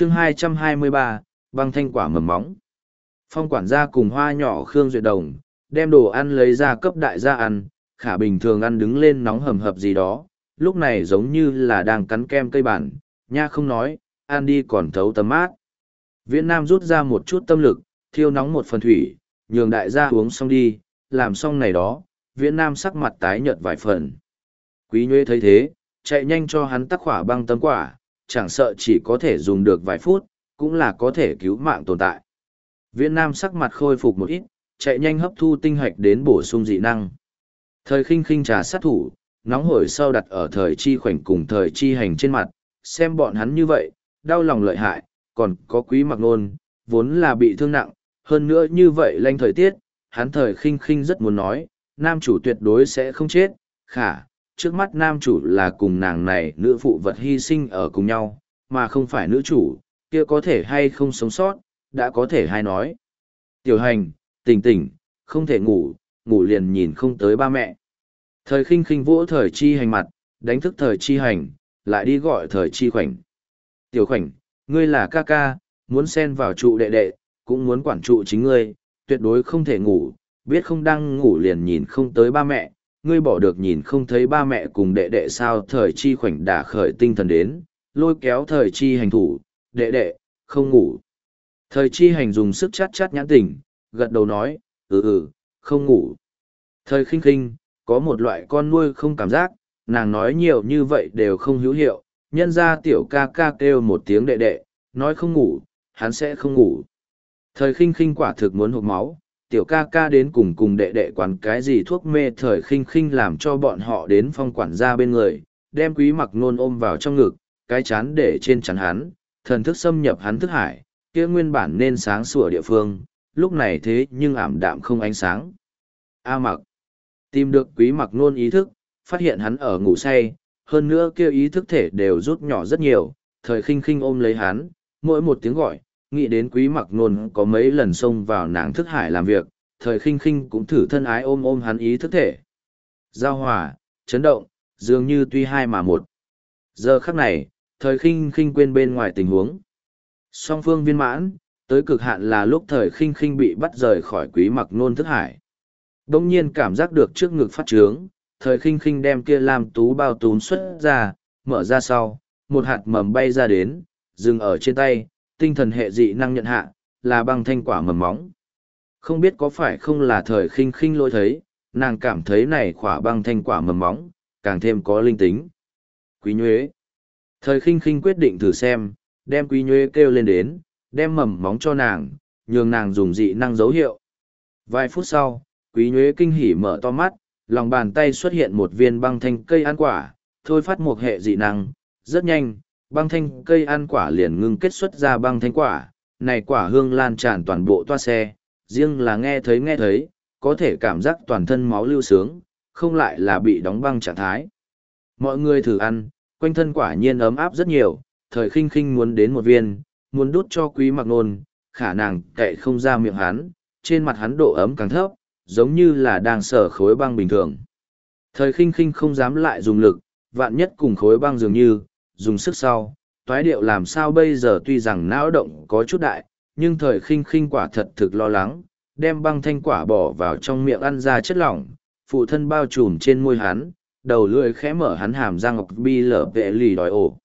chương 223, băng thanh quả mầm móng. Phong quản gia cùng hoa nhỏ Khương Duyệt Đồng, đem đồ ăn lấy ra cấp đại gia ăn, khả bình thường ăn đứng lên nóng hầm hập gì đó, lúc này giống như là đang cắn kem cây bản, nha không nói, ăn đi còn thấu tấm mát. Viễn Nam rút ra một chút tâm lực, thiêu nóng một phần thủy, nhường đại gia uống xong đi, làm xong này đó, Viễn Nam sắc mặt tái nhợt vài phần. Quý nhuê thấy thế, chạy nhanh cho hắn tắc khỏa băng tấm quả, chẳng sợ chỉ có thể dùng được vài phút, cũng là có thể cứu mạng tồn tại. Viễn Nam sắc mặt khôi phục một ít, chạy nhanh hấp thu tinh hạch đến bổ sung dị năng. Thời khinh khinh trà sát thủ, nóng hổi sau đặt ở thời chi khoảnh cùng thời chi hành trên mặt, xem bọn hắn như vậy, đau lòng lợi hại, còn có quý mặc nôn, vốn là bị thương nặng, hơn nữa như vậy lanh thời tiết, hắn thời khinh khinh rất muốn nói, nam chủ tuyệt đối sẽ không chết, khả, trước mắt nam chủ là cùng nàng này nữ phụ vật hy sinh ở cùng nhau, mà không phải nữ chủ, kia có thể hay không sống sót, đã có thể hay nói. Tiểu hành, tỉnh tỉnh, không thể ngủ, ngủ liền nhìn không tới ba mẹ. Thời khinh khinh vỗ thời chi hành mặt, đánh thức thời chi hành, lại đi gọi thời chi khoảnh. Tiểu khoảnh, ngươi là ca ca, muốn xen vào trụ đệ đệ, cũng muốn quản trụ chính ngươi, tuyệt đối không thể ngủ, biết không đang ngủ liền nhìn không tới ba mẹ, ngươi bỏ được nhìn không thấy ba mẹ cùng đệ đệ sao thời chi khoảnh đả khởi tinh thần đến, lôi kéo thời chi hành thủ, đệ đệ, không ngủ. Thời chi hành dùng sức chát chát nhãn tỉnh, gật đầu nói, ừ ừ, không ngủ. Thời khinh khinh, có một loại con nuôi không cảm giác, nàng nói nhiều như vậy đều không hữu hiệu, nhân ra tiểu ca ca kêu một tiếng đệ đệ, nói không ngủ, hắn sẽ không ngủ. Thời khinh khinh quả thực muốn hụt máu, tiểu ca ca đến cùng cùng đệ đệ quán cái gì thuốc mê thời khinh khinh làm cho bọn họ đến phong quản gia bên người, đem quý mặc nôn ôm vào trong ngực, cái chán để trên chắn hắn, thần thức xâm nhập hắn thức hải, kia nguyên bản nên sáng sủa địa phương, lúc này thế nhưng ảm đạm không ánh sáng. A mặc, tìm được quý mặc nôn ý thức, phát hiện hắn ở ngủ say, hơn nữa kia ý thức thể đều rút nhỏ rất nhiều, thời khinh khinh ôm lấy hắn, mỗi một tiếng gọi, nghĩ đến quý mặc nôn có mấy lần xông vào nàng thức hải làm việc, thời khinh khinh cũng thử thân ái ôm ôm hắn ý thức thể. Giao hòa, chấn động, dường như tuy hai mà một. Giờ khắc này, thời khinh khinh quên bên ngoài tình huống. Song phương viên mãn, tới cực hạn là lúc thời khinh khinh bị bắt rời khỏi quý mặc nôn thức hải. Đông nhiên cảm giác được trước ngực phát trướng, thời khinh khinh đem kia làm tú bao tún xuất ra, mở ra sau, một hạt mầm bay ra đến, dừng ở trên tay, tinh thần hệ dị năng nhận hạ, là băng thanh quả mầm móng. Không biết có phải không là thời khinh khinh lôi thấy, nàng cảm thấy này quả băng thanh quả mầm móng, càng thêm có linh tính. Quý nhuế. Thời khinh khinh quyết định thử xem, đem quý nhuế kêu lên đến, đem mầm móng cho nàng, nhường nàng dùng dị năng dấu hiệu. Vài phút sau, quý nhuế kinh hỉ mở to mắt, lòng bàn tay xuất hiện một viên băng thanh cây ăn quả, thôi phát một hệ dị năng, rất nhanh, băng thanh cây ăn quả liền ngưng kết xuất ra băng thanh quả, này quả hương lan tràn toàn bộ toa xe, riêng là nghe thấy nghe thấy, có thể cảm giác toàn thân máu lưu sướng, không lại là bị đóng băng trạng thái. Mọi người thử ăn, quanh thân quả nhiên ấm áp rất nhiều, thời khinh khinh muốn đến một viên, muốn đút cho quý mặc nôn, khả năng kệ không ra miệng hắn, trên mặt hắn độ ấm càng thấp, giống như là đang sở khối băng bình thường. Thời khinh khinh không dám lại dùng lực, vạn nhất cùng khối băng dường như, dùng sức sau, toái điệu làm sao bây giờ tuy rằng não động có chút đại, nhưng thời khinh khinh quả thật thực lo lắng, đem băng thanh quả bỏ vào trong miệng ăn ra chất lỏng, phụ thân bao trùm trên môi hắn, đầu lưỡi khẽ mở hắn hàm răng ngọc bi lở vệ lì đòi ổ.